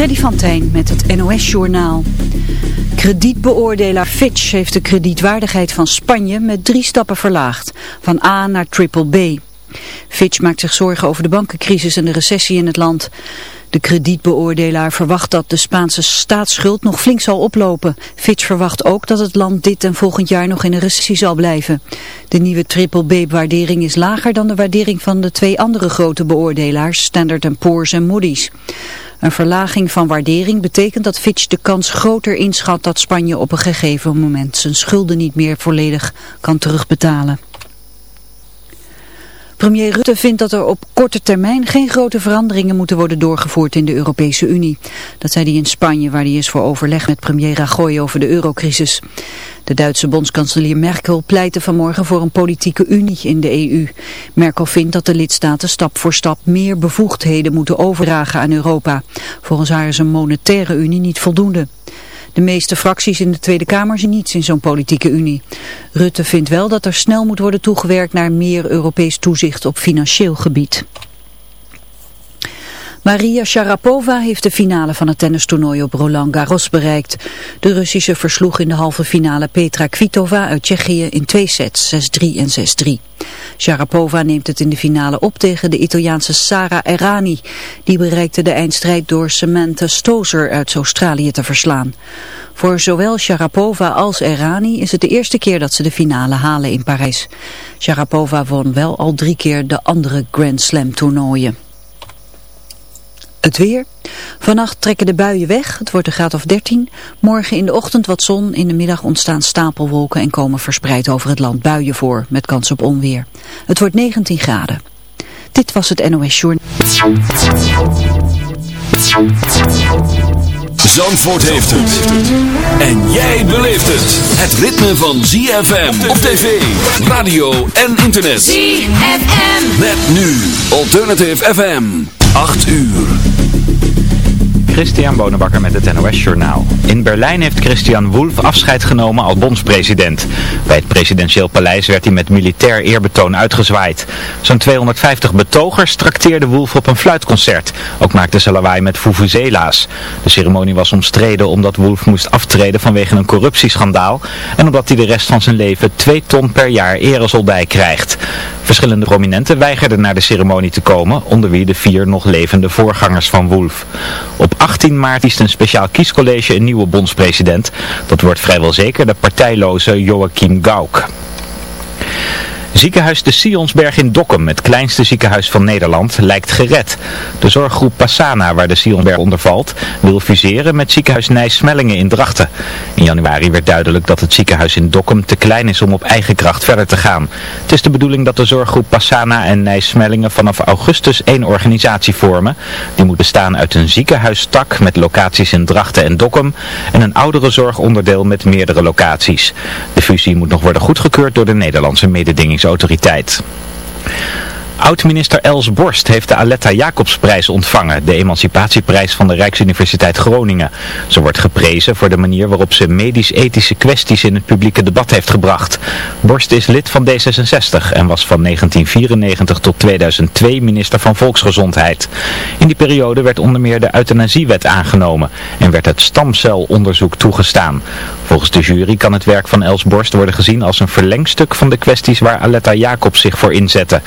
Freddy van Tijn met het NOS-journaal. Kredietbeoordelaar Fitch heeft de kredietwaardigheid van Spanje met drie stappen verlaagd, van A naar triple B. Fitch maakt zich zorgen over de bankencrisis en de recessie in het land. De kredietbeoordelaar verwacht dat de Spaanse staatsschuld nog flink zal oplopen. Fitch verwacht ook dat het land dit en volgend jaar nog in een recessie zal blijven. De nieuwe triple B-waardering is lager dan de waardering van de twee andere grote beoordelaars, Standard Poor's en Moody's. Een verlaging van waardering betekent dat Fitch de kans groter inschat dat Spanje op een gegeven moment zijn schulden niet meer volledig kan terugbetalen. Premier Rutte vindt dat er op korte termijn geen grote veranderingen moeten worden doorgevoerd in de Europese Unie. Dat zei hij in Spanje waar hij is voor overleg met premier Rajoy over de eurocrisis. De Duitse bondskanselier Merkel pleitte vanmorgen voor een politieke unie in de EU. Merkel vindt dat de lidstaten stap voor stap meer bevoegdheden moeten overdragen aan Europa. Volgens haar is een monetaire unie niet voldoende. De meeste fracties in de Tweede Kamer zien niets in zo'n politieke unie. Rutte vindt wel dat er snel moet worden toegewerkt naar meer Europees toezicht op financieel gebied. Maria Sharapova heeft de finale van het tennistoernooi op Roland Garros bereikt. De Russische versloeg in de halve finale Petra Kvitova uit Tsjechië in twee sets, 6-3 en 6-3. Sharapova neemt het in de finale op tegen de Italiaanse Sara Errani. Die bereikte de eindstrijd door Samantha Stozer uit Australië te verslaan. Voor zowel Sharapova als Errani is het de eerste keer dat ze de finale halen in Parijs. Sharapova won wel al drie keer de andere Grand Slam toernooien. Het weer. Vannacht trekken de buien weg. Het wordt een graad of 13. Morgen in de ochtend wat zon. In de middag ontstaan stapelwolken en komen verspreid over het land buien voor. Met kans op onweer. Het wordt 19 graden. Dit was het NOS Journal. Zandvoort heeft het. En jij beleeft het. Het ritme van ZFM op tv, radio en internet. ZFM. Met nu Alternative FM. 8 uur. Christian Bonenbakker met het NOS Journaal. In Berlijn heeft Christian Wolff afscheid genomen als bondspresident. Bij het presidentieel paleis werd hij met militair eerbetoon uitgezwaaid. Zo'n 250 betogers trakteerden Wolff op een fluitconcert. Ook maakte ze lawaai met vuvuzela's. De ceremonie was omstreden omdat Wolff moest aftreden vanwege een corruptieschandaal. En omdat hij de rest van zijn leven 2 ton per jaar eresoldij krijgt. Verschillende prominenten weigerden naar de ceremonie te komen, onder wie de vier nog levende voorgangers van Wolff. Op 18 maart kiest een speciaal kiescollege een nieuwe bondspresident. Dat wordt vrijwel zeker de partijloze Joachim Gauck. Ziekenhuis de Sionsberg in Dokkum, het kleinste ziekenhuis van Nederland, lijkt gered. De zorggroep Passana, waar de Sionsberg onder valt, wil fuseren met ziekenhuis Nijsmellingen in Drachten. In januari werd duidelijk dat het ziekenhuis in Dokkum te klein is om op eigen kracht verder te gaan. Het is de bedoeling dat de zorggroep Passana en Nijsmellingen vanaf augustus één organisatie vormen. Die moet bestaan uit een ziekenhuisstak met locaties in Drachten en Dokkum en een oudere zorgonderdeel met meerdere locaties. De fusie moet nog worden goedgekeurd door de Nederlandse mededinging autoriteit. Oud-minister Els Borst heeft de Aletta Jacobsprijs ontvangen, de emancipatieprijs van de Rijksuniversiteit Groningen. Ze wordt geprezen voor de manier waarop ze medisch-ethische kwesties in het publieke debat heeft gebracht. Borst is lid van D66 en was van 1994 tot 2002 minister van Volksgezondheid. In die periode werd onder meer de euthanasiewet aangenomen en werd het stamcelonderzoek toegestaan. Volgens de jury kan het werk van Els Borst worden gezien als een verlengstuk van de kwesties waar Aletta Jacobs zich voor inzette.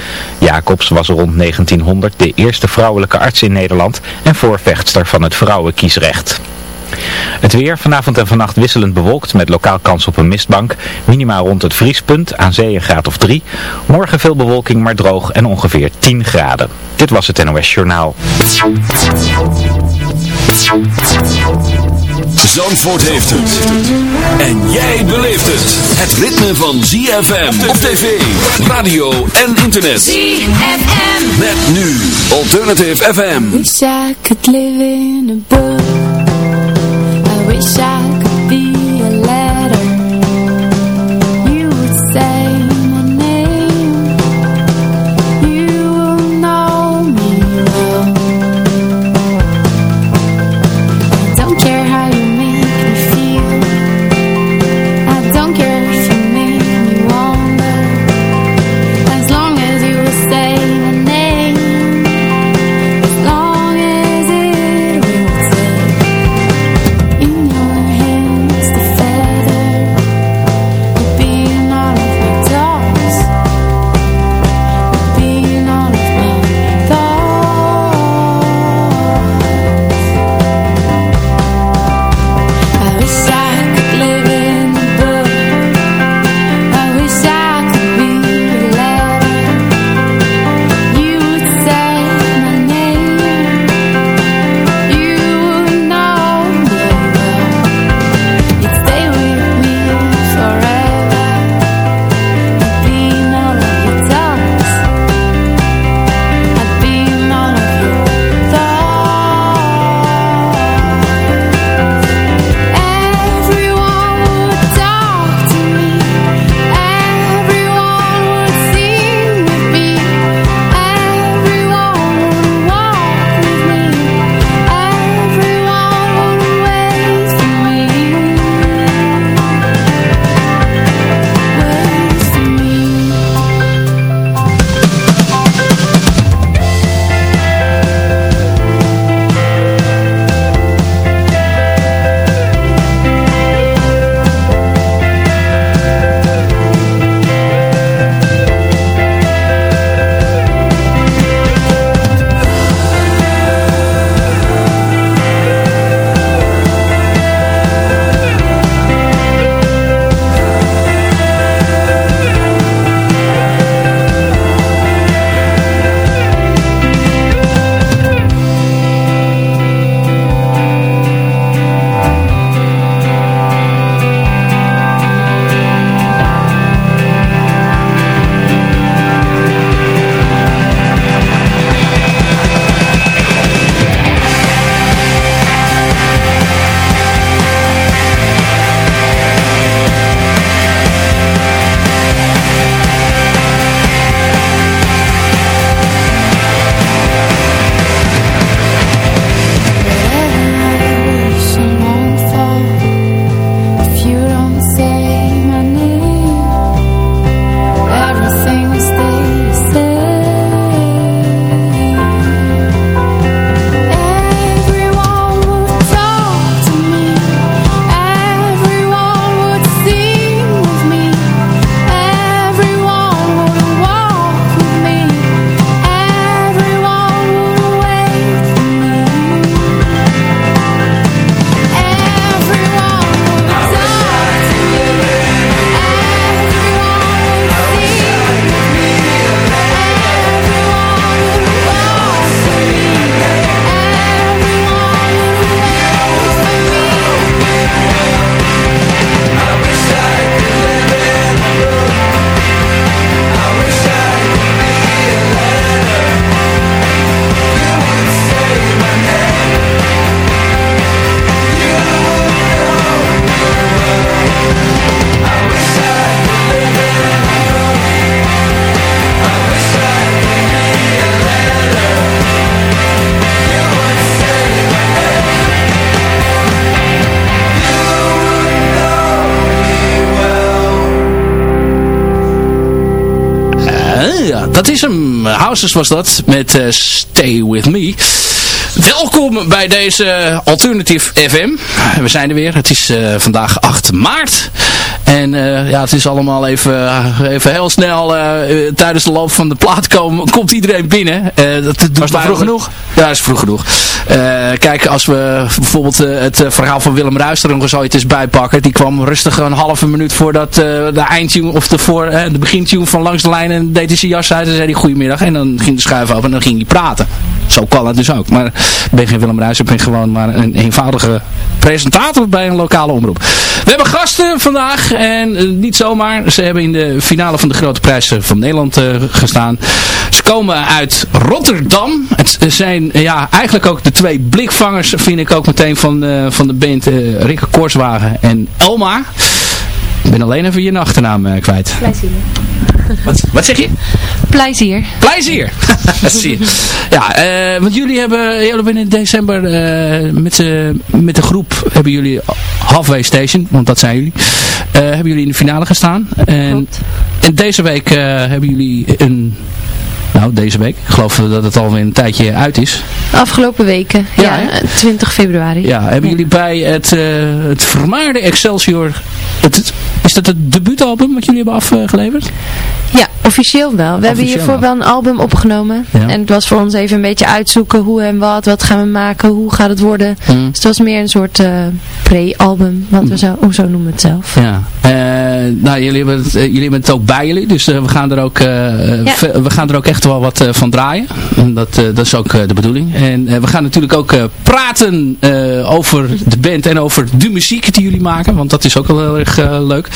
Was rond 1900 de eerste vrouwelijke arts in Nederland en voorvechtster van het vrouwenkiesrecht. Het weer vanavond en vannacht wisselend bewolkt met lokaal kans op een mistbank. Minima rond het vriespunt, aan zee een graad of 3. Morgen veel bewolking maar droog en ongeveer 10 graden. Dit was het NOS Journaal. Zandvoort heeft het. En jij beleeft het. Het ritme van ZFM op tv, radio en internet. ZFM. Met nu Alternative FM. Wish I could live in a book. Was dat, met Stay With Me. Welkom bij deze Alternative FM. We zijn er weer. Het is vandaag 8 maart. En uh, ja, het is allemaal even, even heel snel uh, tijdens de loop van de plaat komen, komt iedereen binnen. Uh, dat Was dat vroeg genoeg? Ja, dat is vroeg genoeg. kijk, als we bijvoorbeeld het verhaal van Willem Ruister ooit eens bijpakken. Die kwam rustig een halve minuut voordat de eindtune of de, voor, de begintune van Langs de Lijn en deed hij zijn jas uit en zei hij goedemiddag. En dan ging de schuif open en dan ging hij praten. Zo kan het dus ook. Maar ik ben geen Willem Ruister, ik ben gewoon maar een eenvoudige presentator bij een lokale omroep. We hebben gasten vandaag en uh, niet zomaar. Ze hebben in de finale van de Grote Prijs van Nederland uh, gestaan. Ze komen uit Rotterdam. Het zijn ja, eigenlijk ook de twee blikvangers vind ik ook meteen van, van de band Rikke Korswagen en Elma. Ik ben alleen even je achternaam kwijt. Plezier. Wat, wat zeg je? Plezier. Plezier. zie je. Ja, uh, want jullie hebben, jullie hebben in december met, met de groep hebben jullie Halfway Station, want dat zijn jullie, hebben jullie in de finale gestaan. En, en deze week hebben jullie een nou, deze week. Ik geloof dat het alweer een tijdje uit is. Afgelopen weken, ja, ja 20 februari. Ja, hebben jullie bij het, uh, het vermaarde Excelsior, het, is dat het debuutalbum wat jullie hebben afgeleverd? Ja, officieel wel. We hebben hiervoor wel een album opgenomen. Ja. En het was voor ons even een beetje uitzoeken hoe en wat, wat gaan we maken, hoe gaat het worden. Mm. Dus het was meer een soort uh, pre-album, wat we zo, hoe zo noemen het zelf. Ja. Uh, nou, jullie hebben, het, jullie hebben het ook bij jullie, dus we, gaan er ook, ja. we gaan er ook echt wel wat van draaien. En dat, dat is ook de bedoeling. En we gaan natuurlijk ook praten over de band en over de muziek die jullie maken, want dat is ook wel heel erg leuk.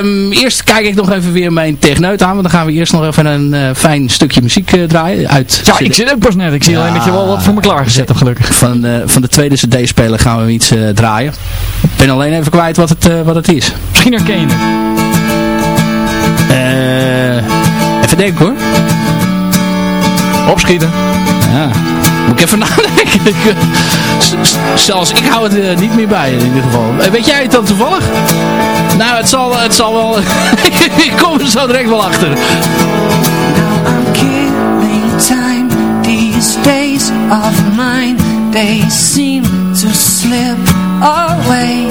Um, eerst kijk ik nog even weer mijn techneut aan, want dan gaan we eerst nog even een uh, fijn stukje muziek uh, draaien. Uit ja, ik zit ook pas net. Ik zie ja, alleen dat je wel wat voor me klaargezet hebt, gelukkig. Van, uh, van de tweede cd-speler gaan we iets draaien. Ik ben alleen even kwijt wat het, wat het is. Misschien herken je Even denken hoor. Opschieten. Ja. Moet ik even nadenken. Zelfs ik hou het niet meer bij in ieder geval. Weet jij het dan toevallig? Nou, het zal, het zal wel... ik kom er zo direct wel achter. Now I'm killing time. These days of mine, they seem to slip away.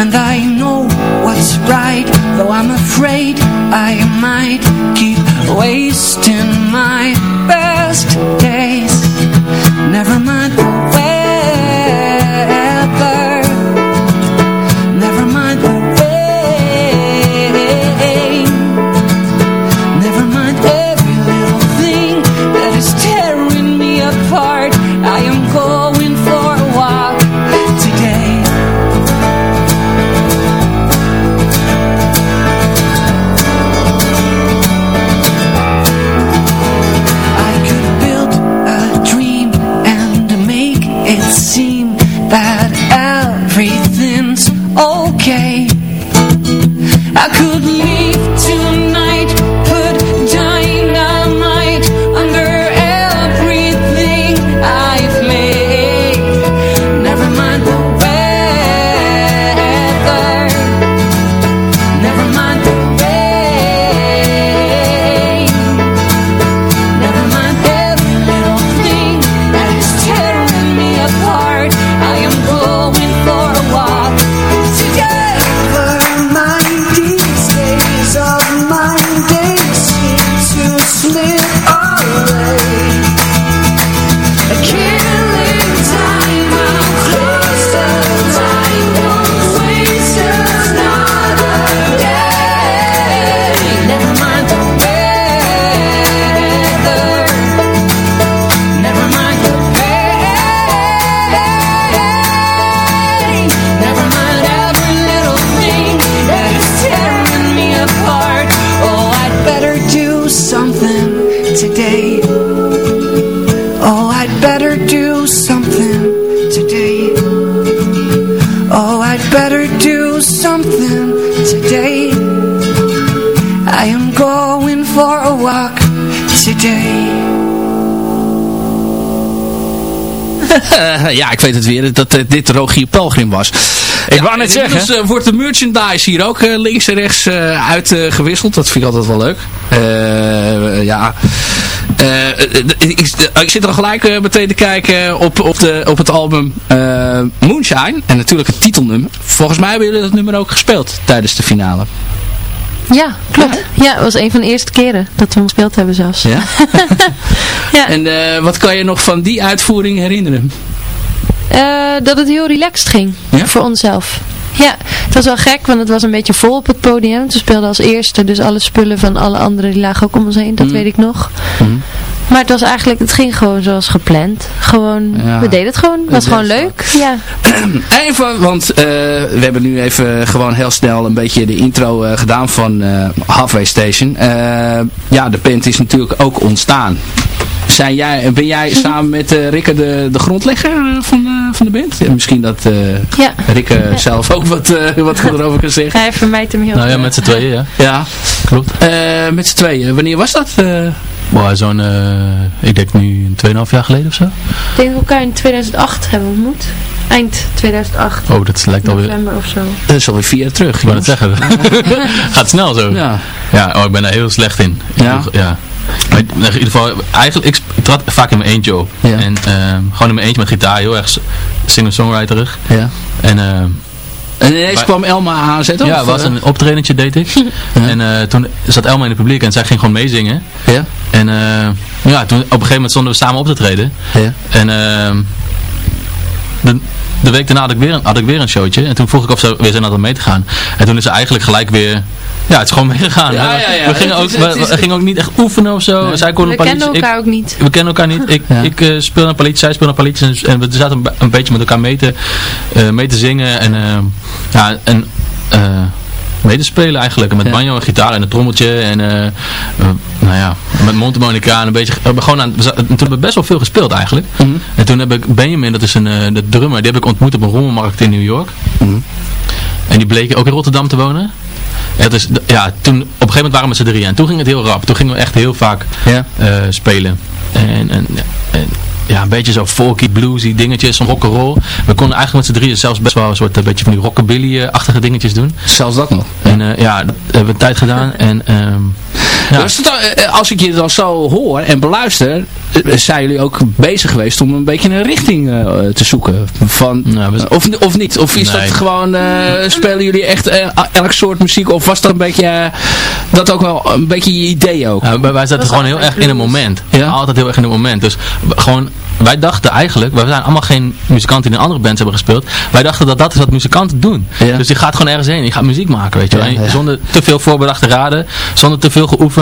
And I know what's right, though I'm afraid I might keep wasting my best days. Never mind today. ja, ik weet het weer, dat uh, dit Rogier Pelgrim was. Ik wou net zeggen. Dus wordt de merchandise hier ook links en rechts uitgewisseld. dat vind ik altijd wel leuk. ja... Ik, ik, zit er gelijk meteen te kijken op, op, de, op het album Moonshine. En natuurlijk het titelnummer. Volgens mij hebben jullie dat nummer ook gespeeld tijdens de finale. Ja, klopt. Ja, het was een van de eerste keren dat we hem gespeeld hebben zelfs. Ja? ja. En uh, wat kan je nog van die uitvoering herinneren? Uh, dat het heel relaxed ging. Ja? Voor onszelf. Ja, het was wel gek, want het was een beetje vol op het podium. We speelden als eerste, dus alle spullen van alle anderen die lagen ook om ons heen, dat mm. weet ik nog. Mm. Maar het was eigenlijk, het ging gewoon zoals gepland. Gewoon, we deden het gewoon. Het was gewoon leuk. Ja. Even, want uh, we hebben nu even gewoon heel snel een beetje de intro uh, gedaan van uh, Halfway Station. ja, de band is natuurlijk ook ontstaan. Zijn jij, ben jij samen met Rikke de, de grondlegger van, van de band? Ja, misschien dat ja. Rikke zelf ook wat, wat erover kan zeggen. Hij vermijdt hem heel Nou ja, met z'n tweeën, ja. Ja, klopt. met z'n tweeën. Wanneer was dat? Zo'n, ik denk nu 2,5 jaar geleden of zo. Ik denk dat we elkaar in 2008 hebben ontmoet. Eind 2008. Oh, dat lijkt alweer... November of zo. Dat is alweer vier jaar terug. Ik wou het zeggen. Gaat snel zo. Ja. Ja, oh, ik ben daar heel slecht in. Ja? ja. Maar in ieder geval, eigenlijk, ik, ik trad vaak in mijn eentje op. Ja. En uh, gewoon in mijn eentje met gitaar, heel erg singer-songwriterig. Ja. En... Uh, en ineens kwam Elma aanzetten? Ja, was een optredentje deed ik. En uh, toen zat Elma in het publiek en zij ging gewoon meezingen. Ja. En uh, ja, toen op een gegeven moment stonden we samen op te treden. Ja. En uh, de, de week daarna had ik, weer een, had ik weer een showtje. En toen vroeg ik of ze weer zin hadden mee te gaan. En toen is ze eigenlijk gelijk weer ja, het is gewoon meegegaan. Ja, ja, ja. We, gingen ook, we, gingen ook niet echt oefenen of zo. Nee. Zij kon we kennen elkaar ook niet. We kennen elkaar niet. Ik, ja. ik uh, speel een politie, zij speelde een politie. En, en we zaten een, een, beetje met elkaar mee te, uh, mee te zingen. En, uh, ja, en mee te spelen eigenlijk. Met ja. banjo en gitaar en een trommeltje. En nou ja, met mondharmonica en een beetje... We gewoon aan, we, toen hebben we best wel veel gespeeld eigenlijk. Mm -hmm. En toen heb ik Benjamin, dat is een de drummer, die heb ik ontmoet op een rommelmarkt in New York. Mm -hmm. En die bleek ook in Rotterdam te wonen. Ja, dus, ja, toen, op een gegeven moment waren we met z'n drieën. En toen ging het heel rap. Toen gingen we echt heel vaak ja. uh, spelen. En, en, en, ja, een beetje zo folky, bluesy dingetjes, zo'n rock'n'roll. We konden eigenlijk met z'n drieën zelfs best wel een soort een beetje van die rockabilly-achtige dingetjes doen. Zelfs dat nog. En uh, ja, dat hebben we een tijd gedaan. En um, ja. Dus als ik je dan zo hoor en beluister, zijn jullie ook bezig geweest om een beetje een richting uh, te zoeken? Van, nou, we... of, of niet? Of is nee. dat gewoon, uh, spelen jullie echt uh, elk soort muziek? Of was dat een beetje, dat ook wel een beetje je idee ook? Ja, wij zaten gewoon heel erg in een moment. Ja? Altijd heel erg in een moment. Dus gewoon wij dachten eigenlijk, wij zijn allemaal geen muzikanten die in andere bands hebben gespeeld. Wij dachten dat dat is wat muzikanten doen. Ja. Dus je gaat gewoon ergens heen. Je gaat muziek maken, weet je wel. Ja, zonder te veel voorbedachte raden. Zonder te veel geoefend.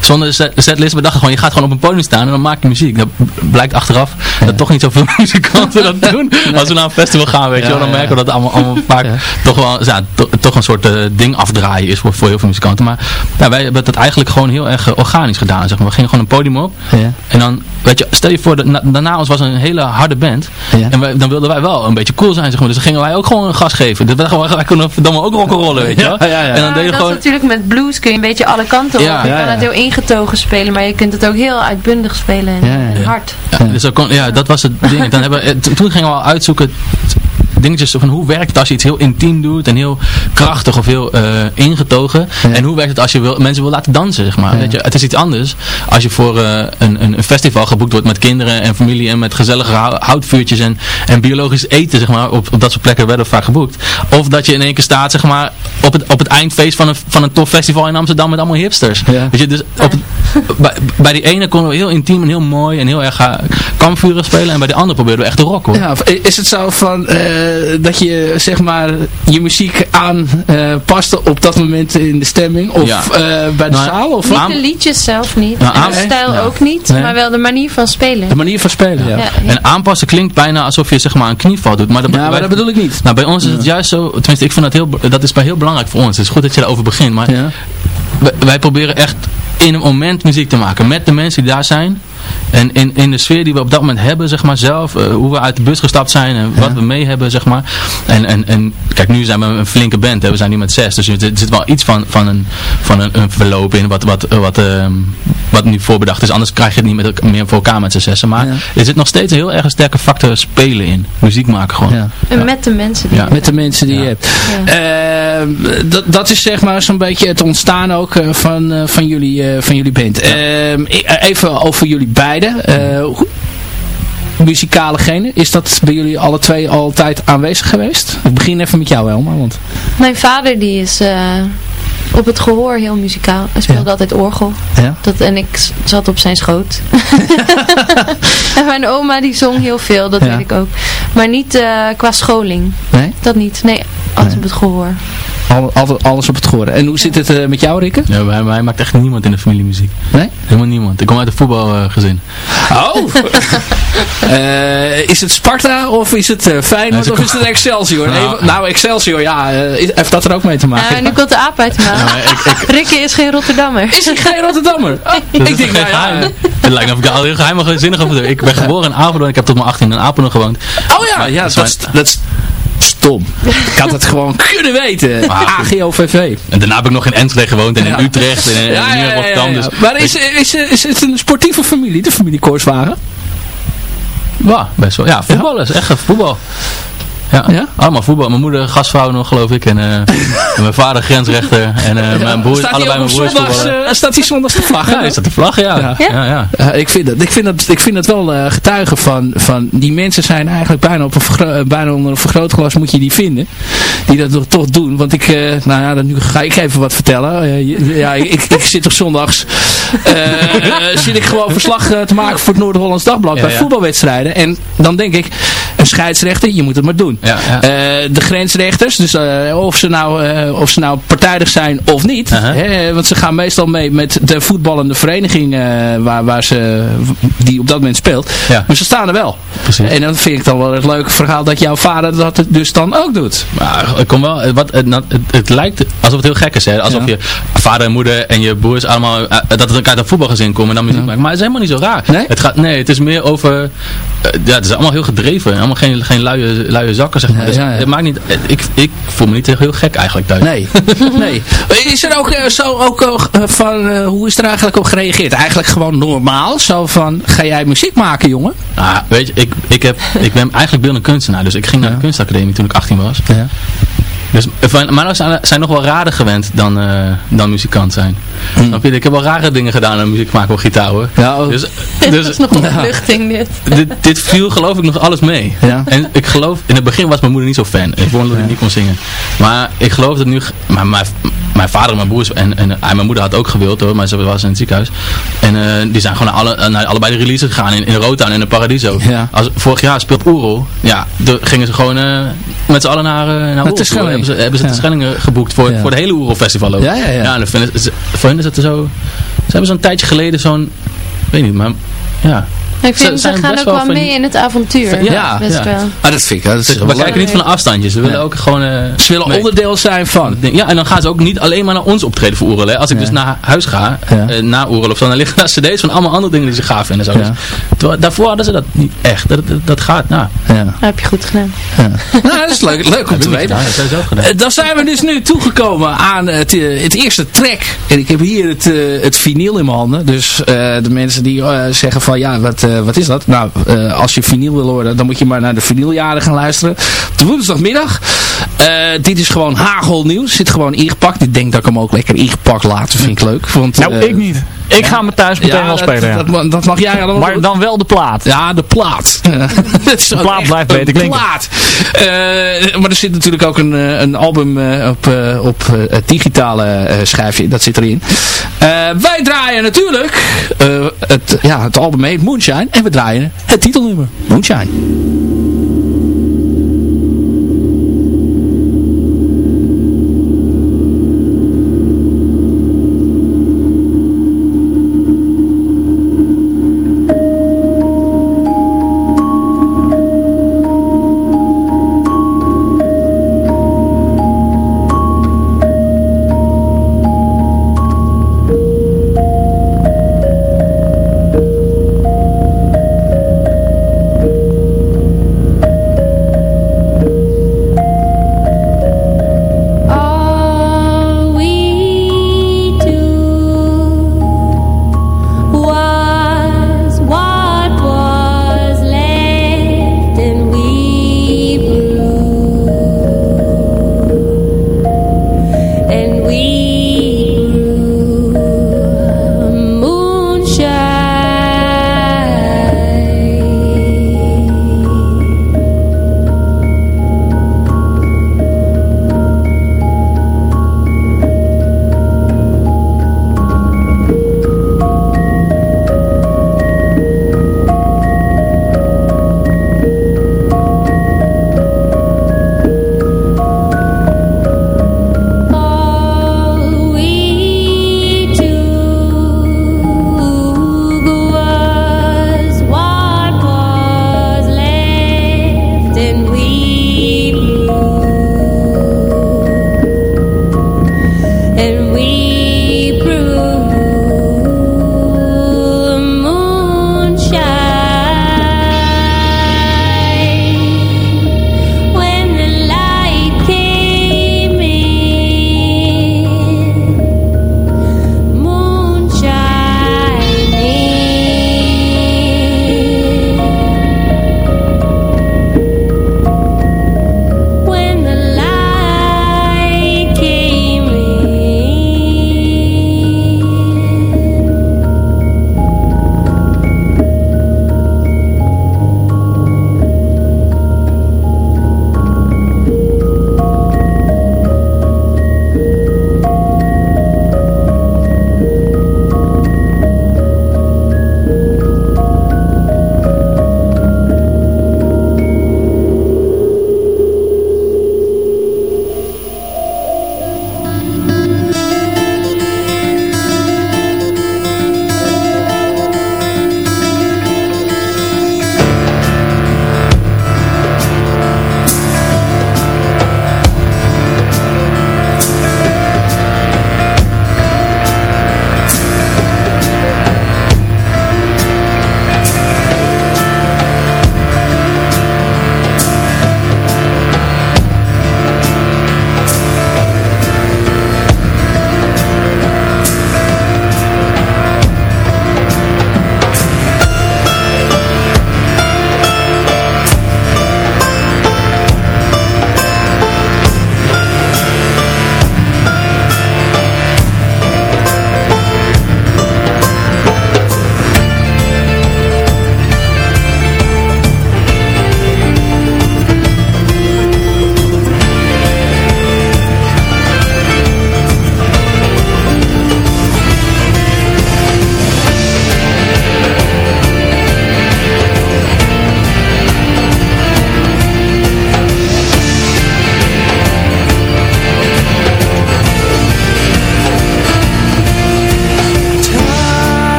Zonder setlist. We dachten gewoon, je gaat gewoon op een podium staan en dan maak je muziek. Dat blijkt achteraf dat toch niet zoveel muzikanten dat doen. Nee. Als we naar een festival gaan, weet je wel. Dan merken we dat het allemaal, allemaal vaak toch wel, ja, to, toch een soort uh, ding afdraaien is voor, voor heel veel muzikanten. Maar ja, wij hebben dat eigenlijk gewoon heel erg uh, organisch gedaan. Zeg maar. We gingen gewoon een podium op. En dan, weet je, stel je voor, dat, na, daarna ons was een hele harde band. Ja. En wij, dan wilden wij wel een beetje cool zijn, zeg maar. Dus dan gingen wij ook gewoon een gas geven. Dus wij, wij konden verdomme ook rock'n'rollen, weet je ja, ja, ja. En dan deed je dat gewoon... is natuurlijk met blues kun je een beetje alle kanten op. Ja. Je kan het heel ingetogen spelen, maar je kunt het ook heel uitbundig spelen en, en hard. Ja, dus dat, kon, ja, dat was het ding. Dan hebben we, toen gingen we al uitzoeken dingetjes van hoe werkt het als je iets heel intiem doet en heel krachtig of heel uh, ingetogen. Ja. En hoe werkt het als je wil, mensen wil laten dansen, zeg maar. Ja. Weet je, het is iets anders als je voor uh, een, een, festival geboekt wordt met kinderen en familie en met gezellige houtvuurtjes en, en biologisch eten, zeg maar. Op, op dat soort plekken werden vaak geboekt. Of dat je in één keer staat, zeg maar, op het, op het eindfeest van een, van een tof festival in Amsterdam met allemaal hipsters. Ja. Weet je, dus op het, bij, bij die ene konden we heel intiem en heel mooi en heel erg uh, kampvuren spelen en bij de andere probeerden we echt te rocken. Hoor. Ja, is het zo van dat je zeg maar je muziek aanpaste op dat moment in de stemming of ja. bij de nou, zaal? Of niet de liedjes zelf niet, nou, en de stijl ja. ook niet, nee. maar wel de manier van spelen. De manier van spelen, ja. ja. En aanpassen klinkt bijna alsof je zeg maar een knieval doet. Maar dat, ja, maar dat bedoel ik niet. Nou, bij ons is het juist zo, tenminste ik vind dat heel, dat is bij heel belangrijk voor ons. Het is goed dat je daarover begint, maar wij, wij proberen echt in een moment muziek te maken. Met de mensen die daar zijn. En in, in de sfeer die we op dat moment hebben, zeg maar, zelf, eh, hoe we uit de bus gestapt zijn en wat we mee hebben, zeg maar. En, en, en kijk, nu zijn we een flinke band, hè. we zijn nu met zes, dus er zit wel iets van, van, een, van een, een verloop in wat, wat, wat, ehm, wat nu voorbedacht is. Anders krijg je het niet met, meer voor elkaar met z'n zessen. Maar er zit nog steeds een heel erg sterke factor spelen in. Muziek maken gewoon. Ja. En met de mensen die ja. Met de mensen die je hebt. Ehm, dat, dat is zeg maar zo'n beetje het ontstaan ook eh, van, uh, van, jullie, van jullie band. Ehm, even over jullie beiden. muzikale gene, is dat bij jullie alle twee altijd aanwezig geweest? Ik begin even met jou Elma. Want... Mijn vader die is op het gehoor heel muzikaal. Hij speelde altijd orgel. Ja. Dat, en ik zat op zijn schoot. en mijn oma die zong heel veel, dat weet ik ook. Maar niet uh, qua scholing. Nee? Dat niet. Nee, altijd nee. op het gehoor. Al, alles op het gehoor. En hoe zit het uh, met jou, Rikke? Ja, bij mij maakt echt niemand in de familie muziek. Nee? Helemaal niemand. Ik kom uit een voetbalgezin. oh! uh, is het Sparta of is het uh, Feyenoord of is het Excelsior? Nou, nou Excelsior, ja. heeft dat er ook mee te maken? Nu komt de aap uit nou, ik, Rikke is geen Rotterdammer. Is hij geen Rotterdammer? Oh, ik denk, nou ja. Het lijkt me of ik al heel geheim zinnig over Ik ben geboren in Apeldoorn. Ik heb tot mijn 18 in Apeldoorn gewoond. Oh ja, ja dat, dat, Ik had het gewoon kunnen weten. AGOVV. En daarna heb ik nog in Enschede gewoond en in Utrecht en, ja, in Rotterdam. Dus maar is, is, is, het een sportieve familie, de familie Korswagen? Ja, best wel. Ja, voetbal is echt voetbal. Ja, ja? allemaal voetbal. Mijn moeder gastvrouw nog geloof ik. En, uh, en mijn vader grensrechter. En uh, mijn broer, allebei mijn broers zondags, uh, Staat hij zondags de vlag? Ja, is dat de vlag, ja. ja? ja, ik, vind dat, ik, vind dat, ik vind dat wel getuigen van, van... Die mensen zijn eigenlijk bijna, op een bijna onder een vergrootglas moet je die vinden. Die dat toch, toch doen. Want ik, nou ja, dan, nu ga ik even wat vertellen. ja, ik, ik, zit toch zondags... zit ik gewoon verslag te maken voor het Noord-Hollands Dagblad. bij voetbalwedstrijden. En dan denk ik... Een scheidsrechter, je moet het maar doen. Ja, ja. Uh, de grensrechters, dus uh, of, ze nou, uh, of ze nou partijdig zijn of niet. -huh. hè, want ze gaan meestal mee met de voetballende vereniging waar, waar ze, die op dat moment speelt. Ja. Maar ze staan er wel. Precies. En dan vind ik dan wel het leuke verhaal dat jouw vader dat dus dan ook doet. Maar kom wel, wat, het, het, het, lijkt alsof het heel gek is. Hè? Alsof je vader en moeder en je broers allemaal, dat het uit een voetbalgezin komen en dan muziek maken. Maar het is helemaal niet zo raar. Nee? Het gaat, nee, het is meer over, ja, het is allemaal heel gedreven. Allemaal geen, geen luie, luie zakken zeg maar. Dus het maakt niet, ik, ik voel me niet heel gek eigenlijk thuis. Nee. nee. Is er ook uh, zo ook uh, van, uh, hoe is er eigenlijk op gereageerd? Eigenlijk gewoon normaal? Zo van, ga jij muziek maken jongen? Ah, weet je, ik, ik, heb, ik ben eigenlijk beeldend kunstenaar. Dus ik ging naar de kunstacademie toen ik 18 was. Ja. Dus, maar zijn, zijn nog wel rader gewend dan, uh, dan muzikant zijn. Mm. Snap je? Ik heb wel rare dingen gedaan aan muziek maken op gitaar hoor. Ja, oh. dus, dus, dit is nog een opluchting dit. dit. Dit viel geloof ik nog alles mee. Ja. En ik geloof, in het begin was mijn moeder niet zo fan. Ik vond dat ik niet kon zingen. Maar ik geloof dat nu, maar mijn, mijn vader en mijn broers en, en, en, mijn moeder had ook gewild hoor, maar ze was in het ziekenhuis. En uh, die zijn gewoon naar, alle, naar allebei de releases gegaan in, in Rotown en in Paradiso. Ja. Als, vorig jaar speelt Oerol, ja, de, gingen ze gewoon uh, met z'n allen naar, uh, naar Oerol. Hebben ze, hebben ze de Schellingen geboekt voor, voor de hele Oerol Festival ook. Ja, ja, ja. ja voor hen is het zo, ze hebben zo'n tijdje geleden zo'n, weet niet, maar ja, ik vind, ze, ze gaan ook wel mee in het avontuur. Ja, best ja. wel. Ah, dat vind ik. Dat is we kijken niet van een afstandje. Ze willen ook gewoon... Uh, ze willen mee. onderdeel zijn van. Ja, en dan gaan ze ook niet alleen maar naar ons optreden voor Oerel. Als ik dus naar huis ga, uh, na Oerel of zo, dan liggen daar cd's van allemaal andere dingen die ze gaaf vinden. Zo. Dus, daarvoor hadden ze dat niet echt. Dat, dat, dat gaat, nou. Ja. Dat heb je goed gedaan. nou, dat is leuk, leuk om te weten. Uh, dan zijn we dus nu toegekomen aan het, het eerste track. En ik heb hier het, het vinyl in mijn handen. Dus de mensen die zeggen van, ja, wat, wat is dat? Nou, uh, als je vinyl wil horen, dan moet je maar naar de vinyljaren gaan luisteren. Op de woensdagmiddag. Uh, dit is gewoon hagelnieuws. Zit gewoon ingepakt. Ik denk dat ik hem ook lekker ingepakt laat. vind ik leuk. Want, nou, ik niet. Ik ga me thuis meteen ja, wel spelen. Ja. Dat, dat, mag jij allemaal. Maar dan wel de plaat. Ja, de plaat. de plaat blijft beter klinken. plaat. Uh, maar er zit natuurlijk ook een, een album uh, op, op het digitale schijfje. Dat zit erin. wij draaien natuurlijk het, ja, het album heet Moonshine. En we draaien het titelnummer. Moonshine. we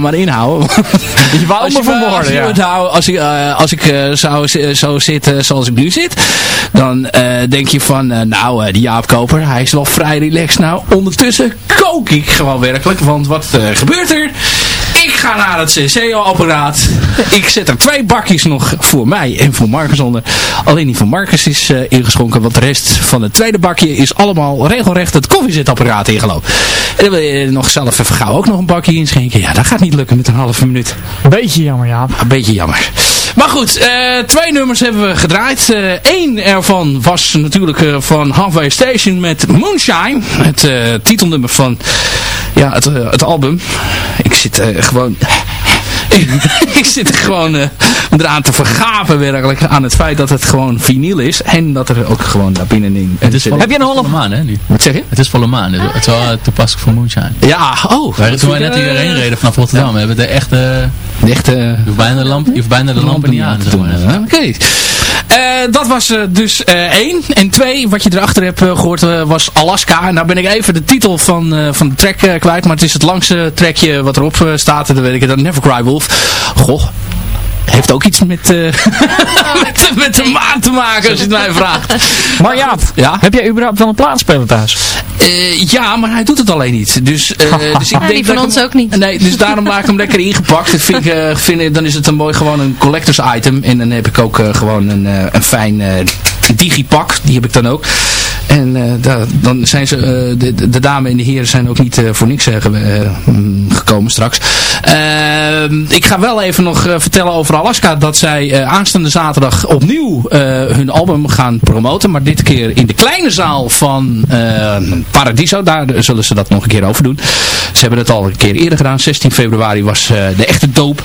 maar inhouden. je me Als, hou, als ik, eh, als ik eh, zou, zitten zoals ik nu zit, dan eh, denk je van, nou, die Jaap Koper, hij is wel vrij relaxed. Nou, ondertussen kook ik gewoon werkelijk, want wat gebeurt er? Ga naar het CO-apparaat. Ik zet er twee bakjes nog voor mij en voor Marcus onder. Alleen die van Marcus is uh, ingeschonken, want de rest van het tweede bakje is allemaal regelrecht het koffiezetapparaat ingelopen. En dan wil je nog zelf even gauw ook nog een bakje inschenken. Ja, dat gaat niet lukken met een halve minuut. Beetje jammer, ja. Een beetje jammer. Maar goed, uh, twee nummers hebben we gedraaid. Eén uh, ervan was natuurlijk uh, van Halfway Station met Moonshine. Het titelnummer van ja, het, het album. Ik zit gewoon... ik zit er gewoon uh, eraan te vergaven werkelijk aan het feit dat het gewoon vinyl is. En dat er ook gewoon daar binnenin... Het is Heb je een volle maan hè nu? Wat zeg je? Het is volle maan. Het is wel toepasselijk voor Moonshine. Ja, oh. Toen wij net hierheen reden vanaf Rotterdam. We hebben de echte... Echte... Je hoeft bijna de, lamp, je hoeft bijna de lampen niet aan te doen. Oké. Okay. Uh, dat was uh, dus uh, één. En twee, wat je erachter hebt gehoord, was Alaska. En nou ben ik even de titel van, van de track kwijt. Maar het is het langste trackje wat erop staat. En dan weet ik het. Never Cry Wolf. Goh, heeft ook iets met, uh, met, met, de maan te maken, als je het mij vraagt. Maar ja, ja? heb jij überhaupt wel een plaatspeler thuis? Uh, ja, maar hij doet het alleen niet. Dus, uh, dus ik ja, denk die van dat ons hem, ook niet. Nee, dus daarom maak ik hem lekker ingepakt. Dat vind ik, uh, vind, dan is het een mooi gewoon een collectors item. En dan heb ik ook gewoon een, een fijn digipak. Die heb ik dan ook. En uh, da, dan zijn ze, uh, de, de dame en de heren zijn ook niet uh, voor niks gekomen straks. Ehm, ik ga wel even nog vertellen over Alaska. Dat zij aanstaande zaterdag opnieuw hun album gaan promoten. Maar dit keer in de kleine zaal van Paradiso. Daar zullen ze dat nog een keer over doen. Ze hebben het al een keer eerder gedaan. 16 februari was de echte doop.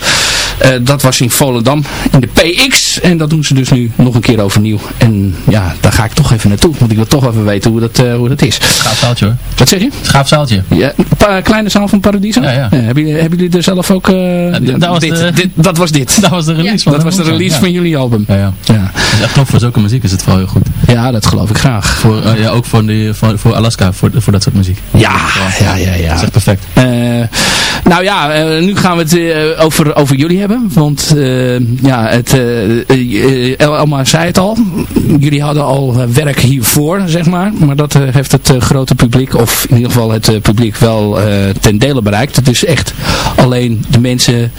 Dat was in Volendam in de PX. En dat doen ze dus nu nog een keer overnieuw. En ja, daar ga ik toch even naartoe. Want ik wil toch even weten hoe dat, uh, hoe dat is. Schaafzaaltje hoor. Wat zeg je? Schaafzaaltje. Ja, een kleine zaal van Paradiso? Ja, ja. ja hebben, jullie, hebben jullie er zelf ook... Dat, was dit, de, dit, dat was dit. Dat was de release van Dat was de release van jullie album. Ja, ja. ja. is echt tof. Voor zulke muziek is het wel heel goed. Ja, dat geloof ik graag. Voor, uh, ja, ook voor, die, voor, voor Alaska, voor, voor dat soort muziek. Ja, ja, ja. ja. Dat is echt perfect. nou ja, nu gaan we het over, over jullie hebben. Want ja, het, Elma zei het al. Jullie hadden al werk hiervoor, zeg maar. Maar dat heeft het grote publiek, of in ieder geval het publiek, wel ten dele bereikt. Het is echt alleen de mensen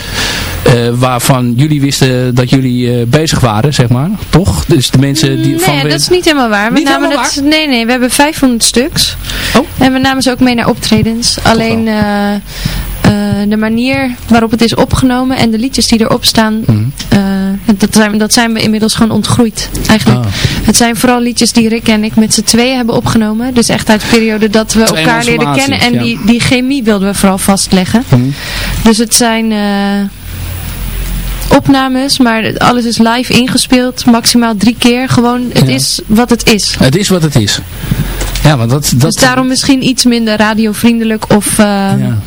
waarvan jullie wisten dat jullie bezig waren, zeg maar. Toch? Dus de mensen die... Nee, van dat is niet helemaal waar. Namen helemaal het, Nee, nee, we hebben 500 stuks. Oh. En we namen ze ook mee naar optredens. Alleen... Uh, uh, de manier waarop het is opgenomen en de liedjes die erop staan, Mm. uh, dat, zijn, dat zijn we inmiddels gewoon ontgroeid. Eigenlijk. Ah. Het zijn vooral liedjes die Rick en ik met z'n tweeën hebben opgenomen. Dus echt uit de periode dat we Twee elkaar leerden kennen. En ja. die, die chemie wilden we vooral vastleggen. Mm. Dus het zijn uh, opnames, maar alles is live ingespeeld. Maximaal drie keer. Gewoon, het Ja. is wat het is. Het is wat het is. Ja, want dat... dat Dus daarom misschien iets minder radiovriendelijk of uh, Ja.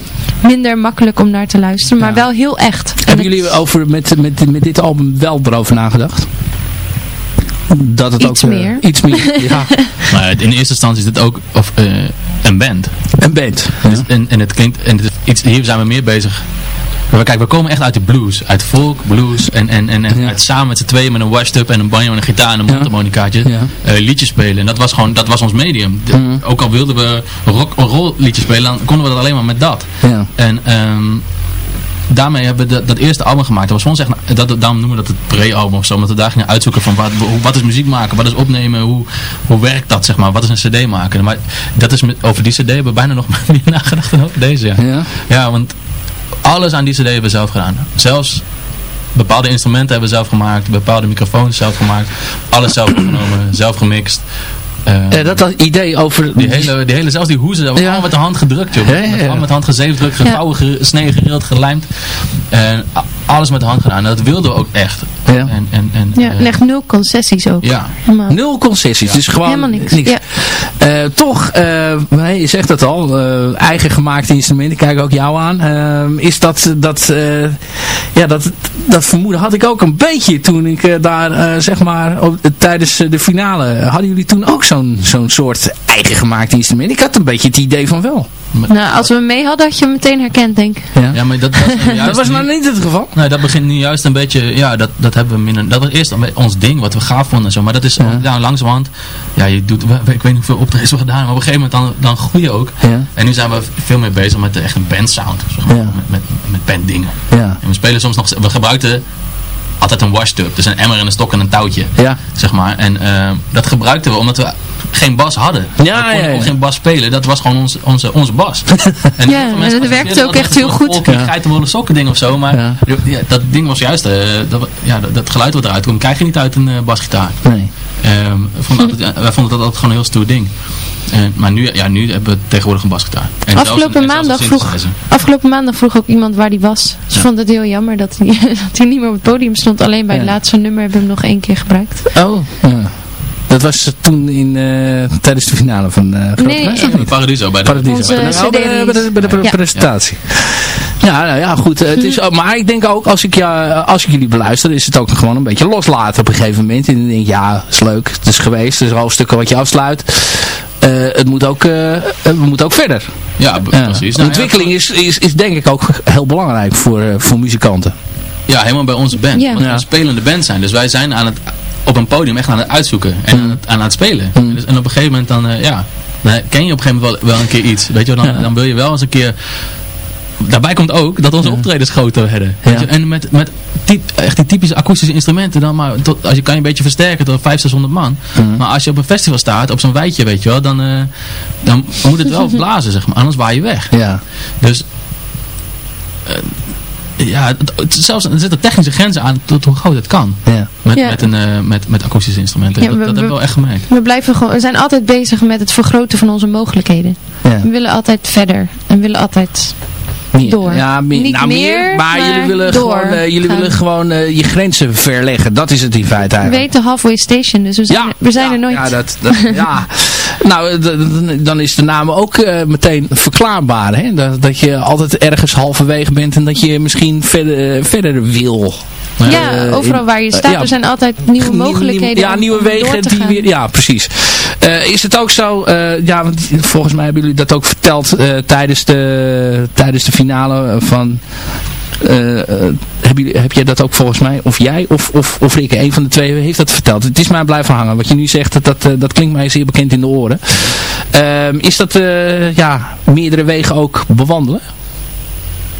minder makkelijk om naar te luisteren. Maar Ja. wel heel echt. En Hebben het- jullie over, met, met, met dit album wel erover nagedacht? Dat het Iets ook, eh, meer. Iets meer, ja. Maar in eerste instantie is dit ook of, uh, een band. Een band. Ja. Dus, en, en het klinkt, en het is iets, hier zijn we meer bezig. Maar kijk, we komen echt uit de blues. Uit folk, blues. En, en, en, en Ja. uit samen met z'n tweeën met een washed-up en een banjo en een gitaar en een mondharmonicaatje. Ja. eh, liedjes spelen. En dat was gewoon, dat was ons medium. De- Mhm. Ook al wilden we rock and roll liedjes spelen, dan konden we dat alleen maar met dat. Ja. En ehm, daarmee hebben we dat, dat eerste album gemaakt. Dat was voor ons echt, dat, daarom noemen we dat het pre-album of zo. Omdat we daar gingen uitzoeken van wat, wat is muziek maken, wat is opnemen, hoe, hoe werkt dat zeg maar, wat is een cd maken. Maar dat is met, over die cd hebben we bijna nog meer nagedacht dan over deze. Ja. ja, want alles aan die cd hebben we zelf gedaan. Zelfs bepaalde instrumenten hebben we zelf gemaakt, bepaalde microfoons zelf gemaakt. Alles zelf opgenomen, zelf gemixt. Eh, Eh, dat, dat idee over... die hele, die hele, zelfs die hoezen, dat was Ja. allemaal met de hand gedrukt, joh. Ja, ja, Met- ja. Allemaal met de hand gezeefdrukt, gevouwen, ge, gesneden, gerild, gelijmd. En alles met de hand gedaan. En dat wilden we ook echt. Ja. En, en, en, Ja, eh, en echt nul concessies ook. ja. Helemaal. Nul concessies, dus gewoon Helemaal niks. Ja. Eh, toch, eh, je zegt het al, eh, eigen gemaakte instrumenten, ik kijk ook jou aan. is dat, dat, eh, ja, dat, dat vermoeden had ik ook een beetje toen ik daar, eh, zeg maar, op, tijdens de finale, hadden jullie toen ook zo'n zo'n soort eigen gemaakt instrument? Ik had een beetje het idee van wel. Nou, als we hem mee hadden, had je hem meteen herkend, denk ik. Ja, ja maar dat was, nou juist dat was nou niet het geval. Nee, dat begint nu juist een beetje, ja, dat, dat hebben we minder, dat was eerst ons ding, wat we gaaf vonden en zo, maar dat is ja. ja langzamerhand, ja, je doet, ik weet niet hoeveel optredens we gedaan, maar op een gegeven moment dan, dan groei je ook. Ja. En nu zijn we veel meer bezig met de, echt een bandsound, zeg maar, Ja. met, met, met banddingen. Ja. En we spelen soms nog, we gebruikten altijd een washtub, dus een emmer en een stok en een touwtje, Ja. zeg maar. En eh, dat gebruikten we omdat we geen bas hadden. Ja, we konden ja, geen bas spelen, dat was gewoon onze, onze, onze bas. En Ja, en dat werkte ook dat echt heel goed. volkje Ja. geitenwolle sokken ding of zo, maar Ja. ja, dat ding was juist, eh, dat, ja, dat, dat geluid wat eruit komt, krijg je niet uit een eh, basgitaar. Nee. Ehm, vonden ja, wij vonden dat altijd gewoon een heel stoer ding. Eh, maar nu, ja, nu hebben we tegenwoordig een basgitaar. En Afgelopen een- maandag, een vroeg, afgelopen maandag vroeg ook iemand waar die was. Ze vond het heel jammer dat hij, dat hij niet meer op het podium stond. Alleen bij het laatste nummer hebben we hem nog één keer gebruikt. Oh. Ja. Dat was toen in, eh, tijdens de finale van eh Grote Nee, Prijs, eh, of niet? Paradiso bij de... Paradiso. Onze Nou, bij, de, bij, de, bij de Ja. presentatie. Ja, nou ja, goed. eh, Het is, maar ik denk ook, als ik, ja, als ik jullie beluister, is het ook gewoon een beetje loslaten op een gegeven moment. En dan denk ik, ja, is leuk. Het is geweest. Het is hoofdstukken wat je afsluit. Eh, het moet ook, eh, eh, we moeten ook verder. Ja, precies. De Nou, ontwikkeling is, is, is denk ik ook heel belangrijk voor, eh, voor muzikanten. Ja, helemaal bij onze band. Ja. Want we een spelende band zijn. Dus wij zijn aan het, op een podium echt aan het uitzoeken. En Mm. aan, het, aan het spelen. Mm. Dus, en op een gegeven moment dan, eh, ja, dan ken je op een gegeven moment wel, wel een keer iets. Weet je, wel, dan, Ja. dan wil je wel eens een keer... Daarbij komt ook dat onze Ja. optredens groter werden. Weet Ja. je, En met, met typ, echt die typische akoestische instrumenten, dan maar tot, als je kan je een beetje versterken door 500, 600 man. Mm. Maar als je op een festival staat, op zo'n weidje, weet je wel, dan, eh, dan moet het wel blazen, zeg maar. Anders waai je weg. Ja. Dus eh, ja, het, het- zelfs er zitten technische grenzen aan tot hoe groot het kan. Ja. Met, Ja. met, een, eh, met, met akoestische instrumenten. Ja, dat we- dat we- wel echt gemerkt. We, blijven gewoon, we zijn altijd bezig met het vergroten van onze mogelijkheden. Ja. We willen altijd verder. En we willen altijd Meer. Door. Ja, meer, Niet nou, meer, maar, maar jullie willen door gewoon, eh, jullie gaan. willen gewoon eh, je grenzen verleggen. Dat is het in feite We eigenlijk. weten halfway station, dus we zijn, er, we zijn ja, er nooit. Ja, dat, dat, ja. nou, eh, dan is de naam ook eh, meteen verklaarbaar. Hè? Dat, dat je altijd ergens halverwege bent en dat je misschien verder, eh, verder wil. Ja, Eh, overal in- waar je staat, ja. er zijn altijd nieuwe mogelijkheden Ja, nieuwe wegen die gaan. weer... Ja, precies. Eh, is het ook zo... eh, ja, want volgens mij hebben jullie dat ook verteld eh, tijdens, de, tijdens de finale van... eh, eh, heb, je, heb jij dat ook volgens mij, of jij of, of, of Rikke, een van de twee heeft dat verteld. Het is mij blijven hangen. Wat je nu zegt, dat, dat, eh, dat klinkt mij zeer bekend in de oren. Ehm, is dat eh, ja, meerdere wegen ook bewandelen?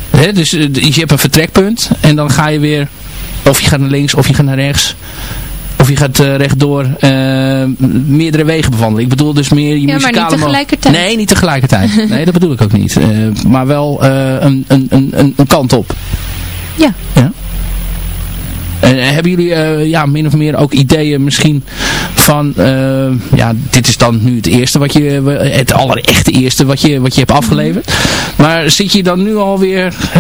Hè, dus eh, je hebt een vertrekpunt en dan ga je weer, of je gaat naar links of je gaat naar rechts. Of je gaat eh, rechtdoor eh, meerdere wegen bewandelen. Ik bedoel dus meer je Ja, maar muzikale... niet mo- tegelijkertijd. Nee, niet tegelijkertijd. nee, dat bedoel ik ook niet. Eh, maar wel een, een, een, een- kant op. Ja. ja? En hebben jullie ja, min of meer ook ideeën misschien van... eh, ja, dit is dan nu het eerste wat je... Het allerechte eerste wat je, wat je hebt afgeleverd. Maar zit je dan nu alweer eh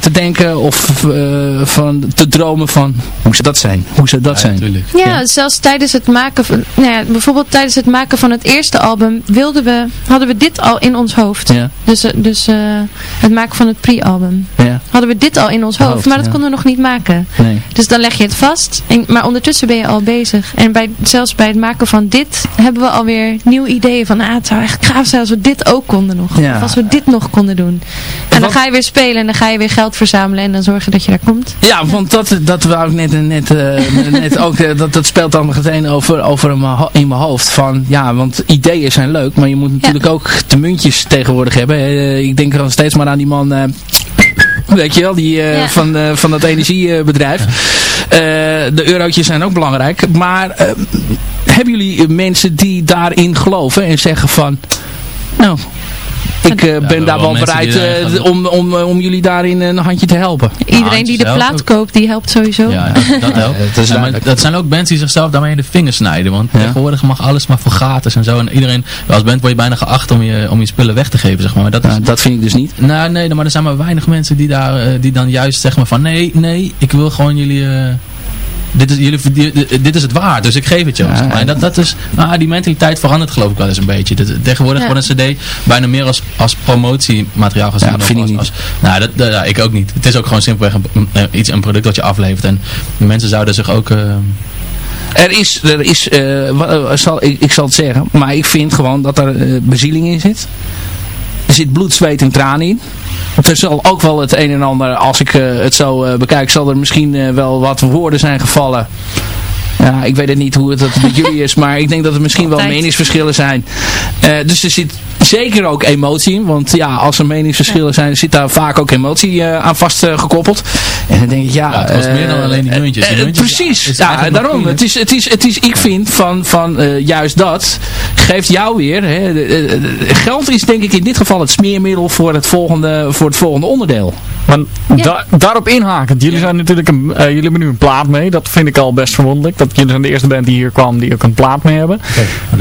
te denken of eh, van, te dromen van... Hoe zou dat zijn? Hoe zou dat zijn? Natuurlijk. Ja, zelfs tijdens het maken van, nou ja, bijvoorbeeld tijdens het maken van het eerste album wilden we, hadden we dit al in ons hoofd. Ja, Dus, dus eh, het maken van het pre-album. ja, Hadden we dit al in ons hoofd, Hoofd, maar dat ja. konden we nog niet maken. nee. Dus dan leg je het vast, en, maar ondertussen ben je al bezig. En bij, zelfs bij het maken van dit hebben we alweer nieuwe ideeën van, ah, het zou echt gaaf zijn als we dit ook konden nog. Ja. Of als we dit nog konden doen. En dan ga je weer spelen en dan ga je weer geld verzamelen en dan zorgen dat je daar komt. Ja, want dat, dat wou ik net, net, eh, net ook, eh, dat, dat speelt dan meteen over, over in mijn hoofd. Van, ja, want ideeën zijn leuk, maar je moet natuurlijk ook de muntjes tegenwoordig hebben. Eh, ik denk dan steeds maar aan die man, weet je wel, die, eh, Ja. van, eh, van dat energiebedrijf. Eh, de eurotjes zijn ook belangrijk. Maar hebben jullie mensen die daarin geloven en zeggen van, nou... Ik eh, ben daar wel mensen bereid eh, gaan- om, om, eh, om jullie daarin een handje te helpen. Iedereen die de plaat koopt, die helpt sowieso. Ja, dat, dat helpt. Ja, dat is Ja, maar duidelijk. dat zijn ook bands die zichzelf daarmee in de vingers snijden. Want Ja. tegenwoordig mag alles maar voor gratis en zo. En iedereen, als band word je bijna geacht om je, om je spullen weg te geven, zeg maar. Maar dat is, Nou, dat vind ik dus niet. nou, nee, maar er zijn maar weinig mensen die, daar, eh, die dan juist zeggen maar van nee, nee, ik wil gewoon jullie... dit is, jullie, dit is het waard, dus ik geef het je. Ja. En dat, dat is, nou, die mentaliteit verandert geloof ik wel eens een beetje. Dat- tegenwoordig Ja. wordt een cd bijna meer als, als promotiemateriaal gezien. Ja, dan vind ik als, niet. als- nou, dat, ik ook niet. Het is ook gewoon simpelweg een, een- iets, een product dat je aflevert. En mensen zouden zich ook... eh, Er is, er is eh, eh, zal, ik, ik zal het zeggen, maar ik vind gewoon dat er eh, bezieling in zit. Eh, er eh, eh, eh, zit. Eh, bloed, zweet en tranen in. Er zal ook wel het een en ander, als ik het zo bekijk, zal er misschien wel wat woorden zijn gevallen ja, ik weet het niet hoe het met jullie is, maar ik denk dat er misschien wel meningsverschillen zijn. Dus er zit zeker ook emotie in, want ja, als er meningsverschillen zijn, zit daar vaak ook emotie uh, aan vastgekoppeld. Uh, en dan denk ik, ja... ja het was meer dan alleen die muntjes. Die muntjes precies, ja, daarom. Het is, het, is, het is, ik vind van, van juist dat geeft jou weer, hè, geld is denk ik in dit geval het smeermiddel voor het volgende, voor het volgende onderdeel. Maar da daarop inhakend, jullie zijn natuurlijk een, jullie hebben nu een plaat mee, dat vind ik al best verwonderlijk. Dat jullie zijn de eerste band die hier kwam die ook een plaat mee hebben.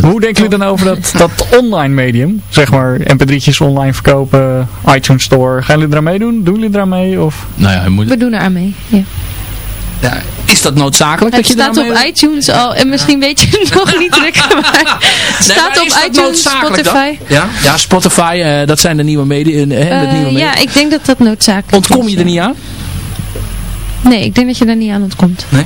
Hoe denken jullie dan over dat, dat online medium? Zeg maar mp3'tjes online verkopen, iTunes Store. Gaan jullie eraan meedoen? Doen jullie eraan mee? Of? Nou ja, moet... We doen er aan mee, ja. Ja, is dat noodzakelijk? Het dat je staat op iTunes al. En misschien weet je het nog niet drukken. Maar het staat op iTunes, Spotify. Ja? ja, Spotify. Uh, dat zijn de nieuwe media. Uh, uh, nieuwe media. Ja, ik denk dat dat noodzakelijk Ontkom je is, er niet aan? Nee, ik denk dat je daar niet aan ontkomt. Nee?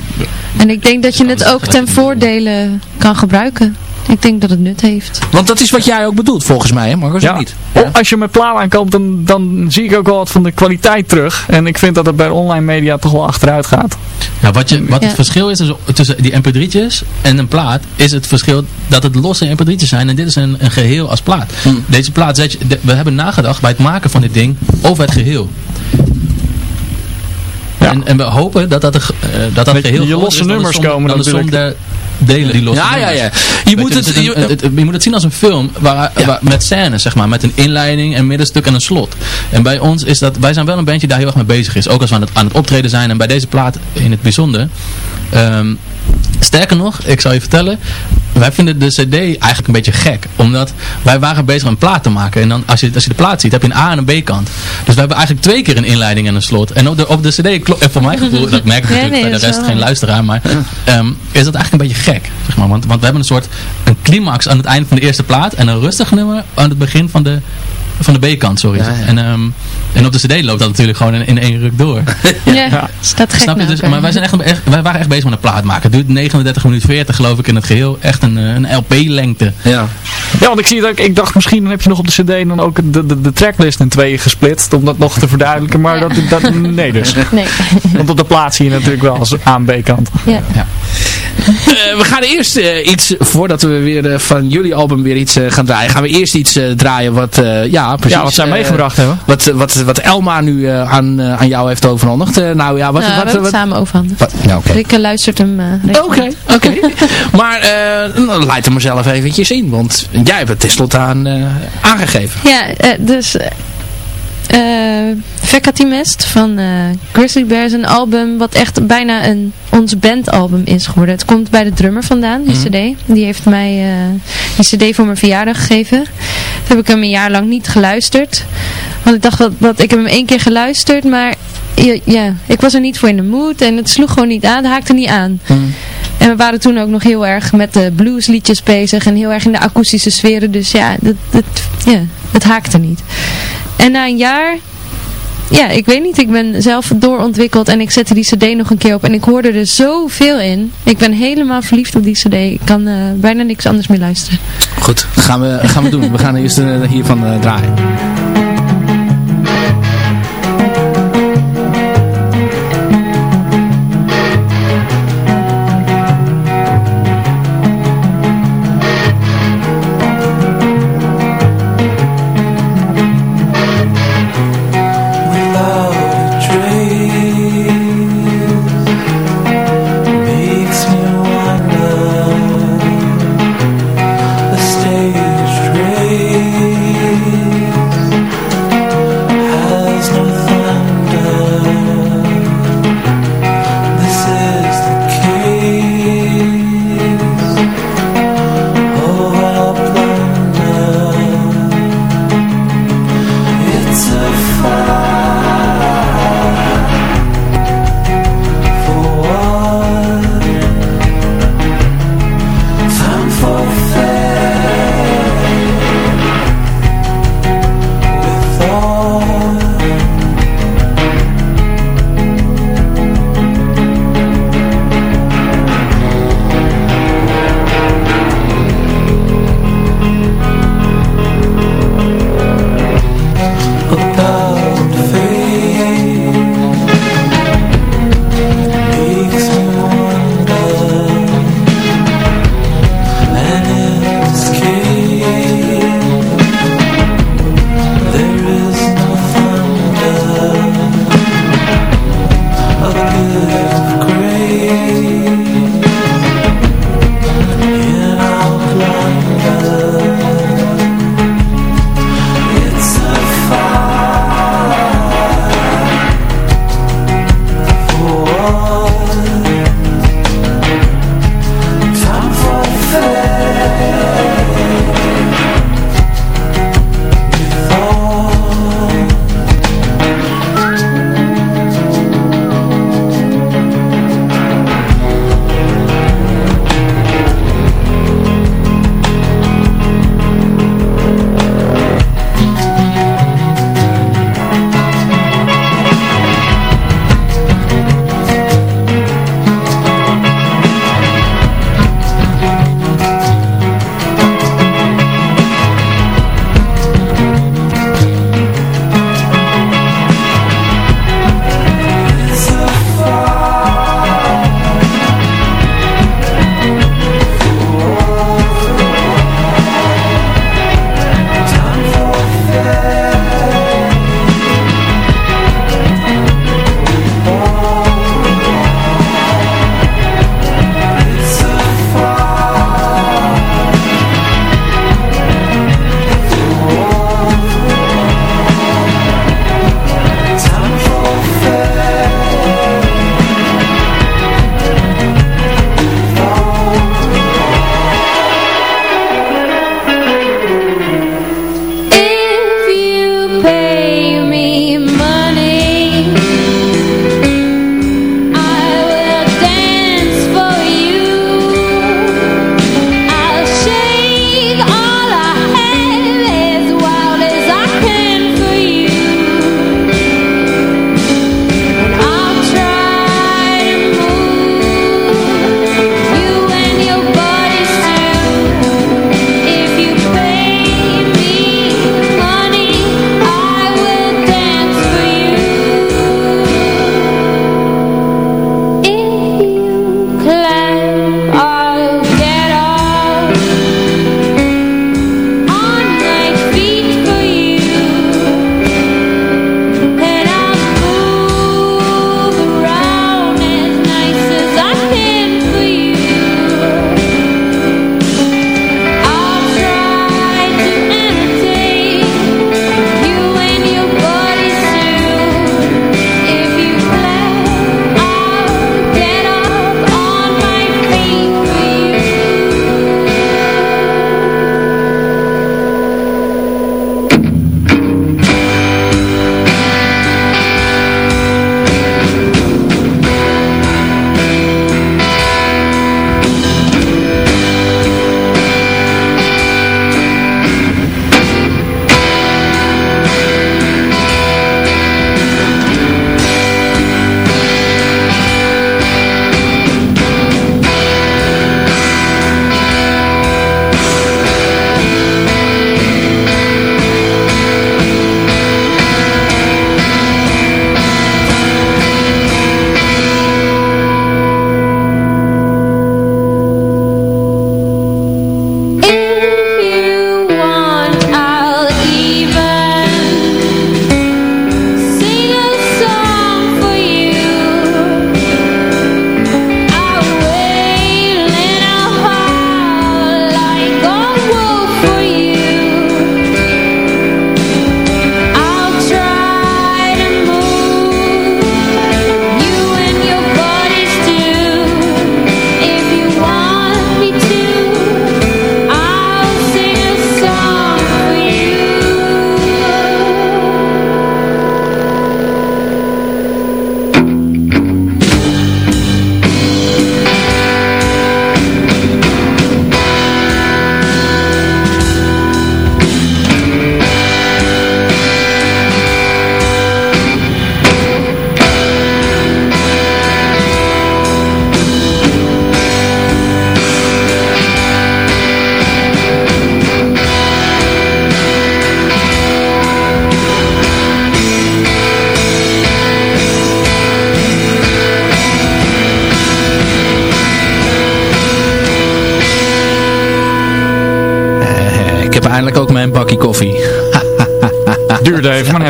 En ik denk dat je het ook ten voordele kan gebruiken. Ik denk dat het nut heeft. Want dat is wat jij ook bedoelt volgens mij, hè Marcus? Ja. Niet? Ja. Als je met plaat aankomt, dan, dan zie ik ook wel wat van de kwaliteit terug. En ik vind dat het bij online media toch wel achteruit gaat. Ja, wat, je, wat het verschil is tussen die mp3'tjes en een plaat, is het verschil dat het losse mp3'tjes zijn. En dit is een, een geheel als plaat. Hm. Deze plaat, zet je, we hebben nagedacht bij het maken van dit ding over het geheel. En, en we hopen dat dat, uh, dat, dat geheel je losse nummers komen dan natuurlijk. de delen die losse ja. Ja, ja, Je moet, het, je, het, je moet het zien als een film waar, waar, met scènes, zeg maar. Met een inleiding, een middenstuk en een slot. En bij ons is dat, wij zijn wel een bandje daar heel erg mee bezig is. Ook als we aan het, aan het optreden zijn. En bij deze plaat in het bijzonder. Um, sterker nog, ik zal je vertellen, wij vinden de cd eigenlijk een beetje gek. Omdat wij waren bezig een plaat te maken. En dan, als je, als je de plaat ziet, heb je een A- en een B-kant. Dus we hebben eigenlijk twee keer een inleiding en een slot. En op de, op de cd, klopt, en voor mijn gevoel, dat merk ik natuurlijk nee, bij de rest geen luisteraar. Maar um, is dat eigenlijk een beetje gek. Zeg maar, want, want we hebben een soort een climax aan het eind van de eerste plaat. En een rustig nummer aan het begin van de, van de B-kant, sorry. Ja, ja. En, um, en op de cd loopt dat natuurlijk gewoon in, in één ruk door. ja, ja. staat gek Snap je? Dus, maar wij, zijn echt, echt, wij waren echt bezig met een plaat maken. Het duurt 39 minuten 40 geloof ik in het geheel. Echt een, een LP-lengte. Ja. ja, want ik zie dat ik dacht misschien heb je nog op de cd dan ook de, de, de tracklist in tweeën gesplitst. Om dat nog te verduidelijken. Maar dat, dat, nee dus. Nee. Want op de plaat zie je natuurlijk wel als A- en B-kant. Ja. ja. Uh, we gaan eerst uh, iets, voordat we weer uh, van jullie album weer iets gaan draaien, gaan we eerst iets draaien wat, ja, precies, ja, wat zij meegebracht hebben. Wat, wat, wat Elma nu aan, aan jou heeft overhandigd. nou ja, wat, nou, wat, we wat, samen overhandigd. Nou, okay. Rikke luistert hem. Oké, oké. maar dan leid hem mezelf eventjes in, want jij hebt het tenslotte aan aangegeven. Ja, dus... Uh, Vecatimest van uh, Grizzly Bears, een album wat echt bijna een ons bandalbum is geworden. Het komt bij de drummer vandaan, die mm -hmm. cd. Die heeft mij uh, die cd voor mijn verjaardag gegeven. Toen heb ik hem een jaar lang niet geluisterd. Want ik dacht dat, dat ik heb hem één keer geluisterd, maar ja, ja, ik was er niet voor in de mood en het sloeg gewoon niet aan, het haakte niet aan. Mm. En we waren toen ook nog heel erg met de bluesliedjes bezig en heel erg in de akoestische sferen. Dus ja, dat, dat, ja, het haakte niet. En na een jaar, ja, ik weet niet, ik ben zelf doorontwikkeld en ik zette die cd nog een keer op en ik hoorde er zoveel in. Ik ben helemaal verliefd op die cd. Ik kan uh, bijna niks anders meer luisteren. Goed, gaan we, gaan we doen. We gaan eerst uh, hiervan uh, draaien.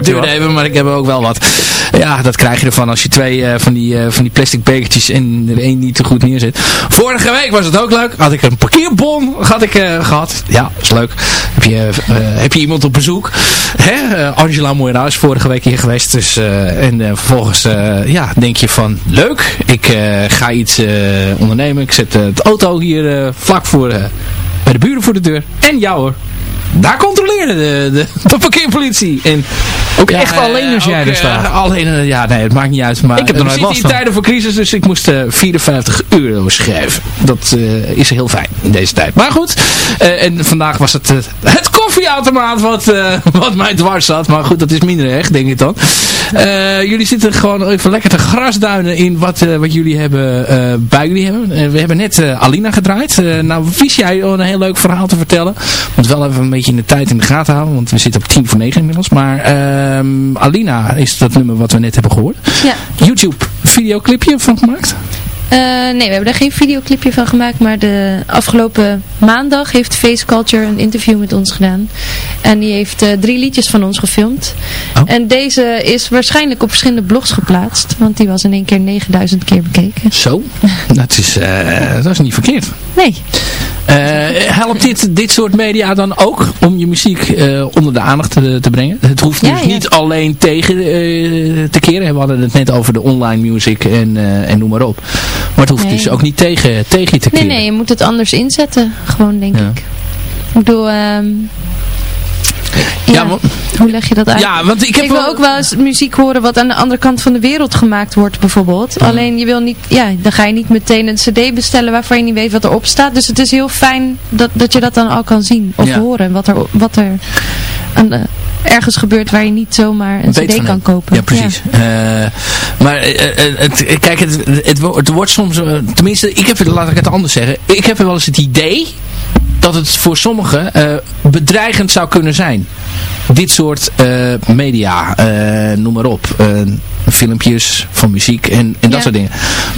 Je Duurde even, maar ik heb er ook wel wat. Ja, dat krijg je ervan als je twee eh, van, die, eh, van die plastic bekertjes en er één niet te goed neerzet. Vorige week was het ook leuk. Had ik een parkeerbon had ik, eh, gehad. Ja, is leuk. Heb je, heb je iemand op bezoek? Hè? Angela Moira is vorige week hier geweest. Dus, en vervolgens ja, denk je van leuk. Ik ga iets ondernemen. Ik zet de auto hier vlak voor bij de buren voor de deur. En jou hoor daar controleerde de, de, de parkeerpolitie. En, ook echt alleen als jij er staat? alleen, ja, nee, het maakt niet uit. Maar ik heb er nooit last in tijden voor crisis, dus ik moest uh, 54 euro schrijven. Dat is heel fijn in deze tijd. Maar goed, en vandaag was het het koffieautomaat wat, wat mij dwars zat. Maar goed, dat is minder erg, denk ik dan. jullie zitten gewoon even lekker te grasduinen in wat, wat jullie hebben bij jullie hebben. we hebben net Alina gedraaid. nou, wist jij een heel leuk verhaal te vertellen? Moet wel even een beetje in de tijd in de gaten houden, want we zitten op 10 voor 9 inmiddels. Maar ehm, Alina is dat nummer wat we net hebben gehoord. Ja. YouTube videoclipje van gemaakt? Uh, nee, we hebben daar geen videoclipje van gemaakt, maar de afgelopen maandag heeft Face Culture een interview met ons gedaan. En die heeft uh, drie liedjes van ons gefilmd. Oh. En deze is waarschijnlijk op verschillende blogs geplaatst, want die was in één keer 9000 keer bekeken. Zo, dat is, uh, dat is niet verkeerd. Nee. helpt dit, dit soort media dan ook om je muziek onder de aandacht te, te, brengen? Het hoeft dus ja, niet alleen tegen te keren. We hadden het net over de online music en, en noem maar op. Maar het hoeft dus ook niet tegen, tegen je te keren. Nee, nee, je moet het anders inzetten. Gewoon, denk ik. Ik bedoel... Um, ja, ja hoe leg je dat uit? Ja, want ik, heb ik wil ook wel eens muziek horen wat aan de andere kant van de wereld gemaakt wordt bijvoorbeeld. Alleen je wil niet, ja, dan ga je niet meteen een cd bestellen waarvan je niet weet wat erop staat. Dus het is heel fijn dat, dat je dat dan al kan zien of horen. Wat er, wat er aan de, ergens gebeurt waar je niet zomaar een cd kan kopen. Ja, precies. Ja. Uh, maar uh, het, kijk, het, het, het, wordt soms, tenminste, ik heb, laat ik het anders zeggen. Ik heb wel eens het idee dat het voor sommigen bedreigend zou kunnen zijn. Dit soort media, noem maar op filmpjes van muziek en, en dat soort dingen.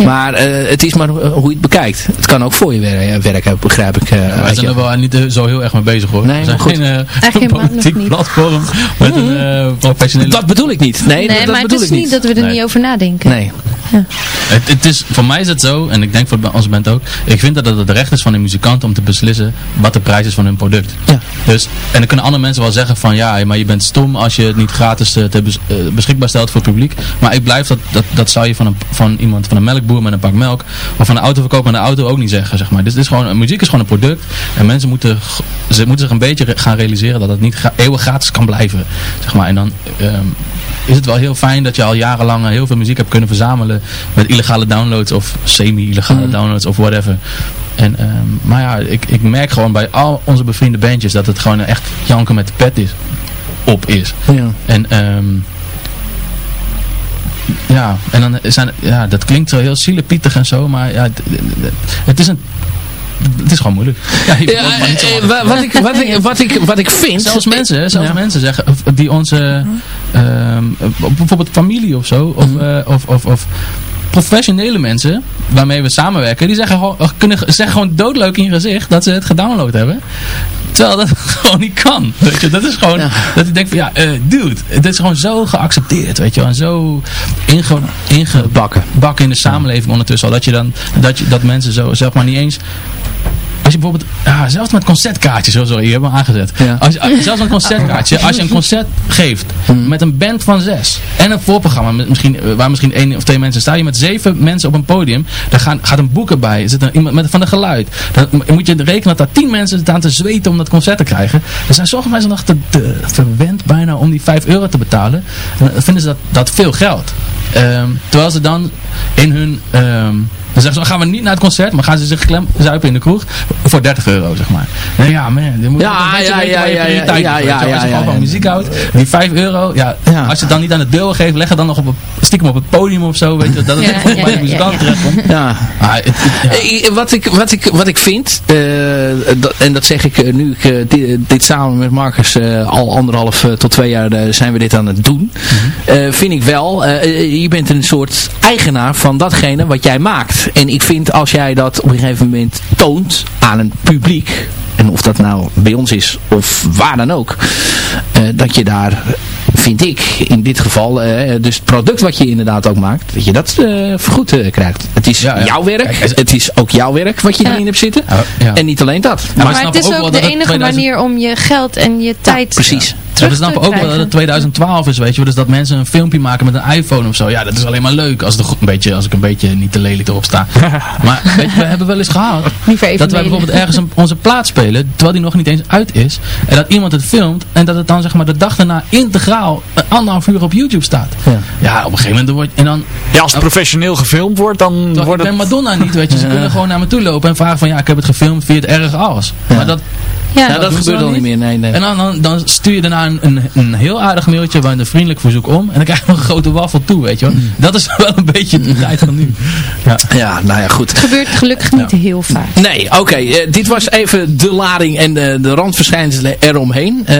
Maar het is maar hoe je het bekijkt. Het kan ook voor je werken, begrijp ik. Uh, wij zijn er wel niet zo heel erg mee bezig hoor. Nee, we zijn goed. geen uh, politiek platform met een uh, professionele... Dat bedoel ik niet. Nee, nee dat, maar dat het is niet dat we er niet over nadenken. Nee. Ja. Het, het, is, voor mij is het zo, en ik denk voor onze band ook, ik vind dat het het recht is van een muzikant om te beslissen wat de prijs is van hun product. Ja. Dus, en dan kunnen andere mensen wel zeggen van ja, maar je bent stom als je het niet gratis te bes, beschikbaar stelt voor het publiek. Maar ik blijf dat, dat, dat zou je van, een, van iemand, van een melkboer met een pak melk, of van een autoverkoper met een auto ook niet zeggen, zeg maar. Dus dit is gewoon, muziek is gewoon een product en mensen moeten, ze moeten zich een beetje gaan realiseren dat het niet eeuwig gratis kan blijven, zeg maar. En dan... Um, is het wel heel fijn dat je al jarenlang heel veel muziek hebt kunnen verzamelen met illegale downloads of semi-illegale mm. downloads of whatever. En, um, maar ja, ik, ik merk gewoon bij al onze bevriende bandjes dat het gewoon echt janken met de pet is, op is. Ja. En um, ja, en dan zijn, ja, dat klinkt zo heel zielepietig en zo, maar ja, het is een het is gewoon moeilijk. Ja, ja, wat, ik, wat, ik, wat, ik, wat ik vind... Zelfs mensen, zelfs ja. mensen zeggen, die onze, um, bijvoorbeeld familie of zo, of, uh, of, of, of professionele mensen waarmee we samenwerken, die zeggen gewoon, kunnen, zeggen gewoon doodleuk in je gezicht dat ze het gedownload hebben. Terwijl dat gewoon niet kan. Weet je, dat is gewoon, ja. dat ik denk van ja, uh, dude, dit is gewoon zo geaccepteerd, weet je wel. En zo inge, ingebakken bakken in de samenleving ondertussen al. Dat je dan, dat, je, dat mensen zo, zeg maar niet eens als je bijvoorbeeld, ja, zelfs met concertkaartjes, sorry, je hebt me aangezet. Ja. Als, zelfs een concertkaartje, als je een concert geeft hmm. met een band van zes en een voorprogramma met misschien, waar misschien één of twee mensen staan, je met zeven mensen op een podium, daar gaan, gaat een boek erbij, er zit een, iemand met, van de geluid. Dan moet je rekenen dat daar tien mensen staan te zweten om dat concert te krijgen. Er zijn sommige mensen nog te, te verwend bijna om die vijf euro te betalen. Dan vinden ze dat, dat veel geld. Um, terwijl ze dan in hun... Um, dan zeggen ze, dan gaan we niet naar het concert, maar gaan ze zich klem zuipen in de kroeg voor 30 euro, zeg maar. Nee, ja, man, je moet ja, een ja, ja, ja, ja, ja, ja, Als je gewoon van muziek houdt, die 5 euro, ja, als je het dan niet aan de deur geeft, leg het dan nog op een, stiekem op het podium of zo, weet je, dat het ja, ja, bij de muzikant terechtkomt. Ja. Ah, het, het, wat, ik, wat, ik, wat ik vind, uh, dat, en dat zeg ik nu ik uh, dit, dit, samen met Marcus uh, al anderhalf tot twee jaar zijn we dit aan het doen, mm -hmm. vind ik wel, je bent een soort eigenaar van datgene wat jij maakt. En ik vind als jij dat op een gegeven moment toont aan een publiek en of dat nou bij ons is of waar dan ook, dat je daar vind ik in dit geval, dus het product wat je inderdaad ook maakt, dat je dat vergoed krijgt. Het is jouw werk, het is ook jouw werk wat je erin hebt zitten. En niet alleen dat. Maar, maar het is ook, de enige manier om je geld en je tijd precies. We snappen ook wel dat het 2012 is, weet je Dus dat mensen een filmpje maken met een iPhone of zo. Ja, dat is alleen maar leuk als, het een beetje, als ik een beetje niet te lelijk erop sta. maar weet je, we hebben wel eens gehad dat wij bijvoorbeeld ergens een, onze plaat spelen, terwijl die nog niet eens uit is. En dat iemand het filmt en dat het dan zeg maar de dag daarna integraal een anderhalf uur op YouTube staat. Ja, ja op een gegeven moment wordt... En dan, ja, als het professioneel gefilmd wordt, dan wordt het... Ik ben Madonna niet, weet je. Ze kunnen gewoon naar me toe lopen en vragen van ja, ik heb het gefilmd, vind je het erg als? Maar dat, ja, dat, dat gebeurt al niet meer. Nee, nee. En dan, dan, dan, stuur je daarna een, een, een heel aardig mailtje waar een vriendelijk verzoek om. En dan krijg je nog een grote wafel toe, weet je wel. Mm. Dat is wel een beetje de tijd van nu. Ja, ja nou ja, goed. Het gebeurt gelukkig niet heel vaak. Nee, oké. Eh, dit was even de lading en de, de randverschijnselen eromheen. Uh,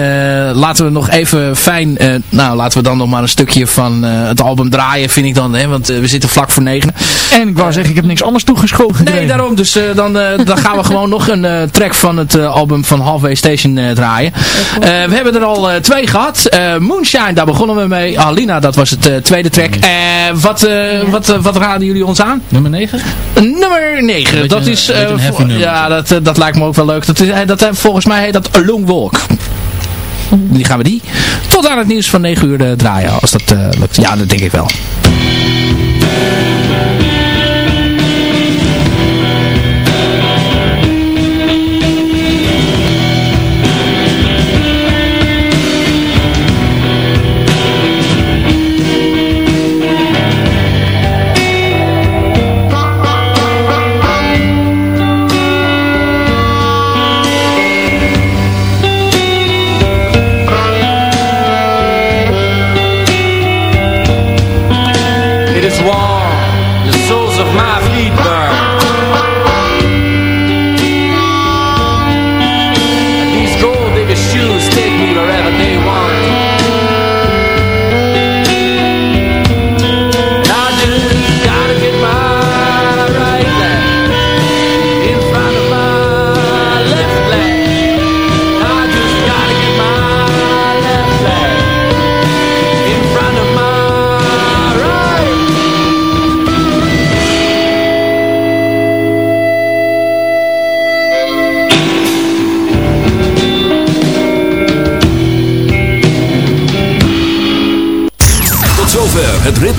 laten we nog even fijn... Uh, nou, laten we dan nog maar een stukje van het album draaien, vind ik dan. Hè, want we zitten vlak voor negen. En ik wou zeggen, ik heb niks anders toegeschoven. Nee, daarom. Dus dan, dan gaan we gewoon nog een track van het album van Halfway Station uh, draaien. Uh, we hebben er al uh, twee gehad. Moonshine, daar begonnen we mee. Alina, dat was het tweede track. wat, wat, wat raden jullie ons aan? Nummer 9? Nummer 9. Dat is... ja, dat, dat lijkt me ook wel leuk. Dat, is, dat, volgens mij heet dat A Long Walk. Die gaan we die tot aan het nieuws van 9 uur draaien. Als dat lukt. Ja, dat denk ik wel.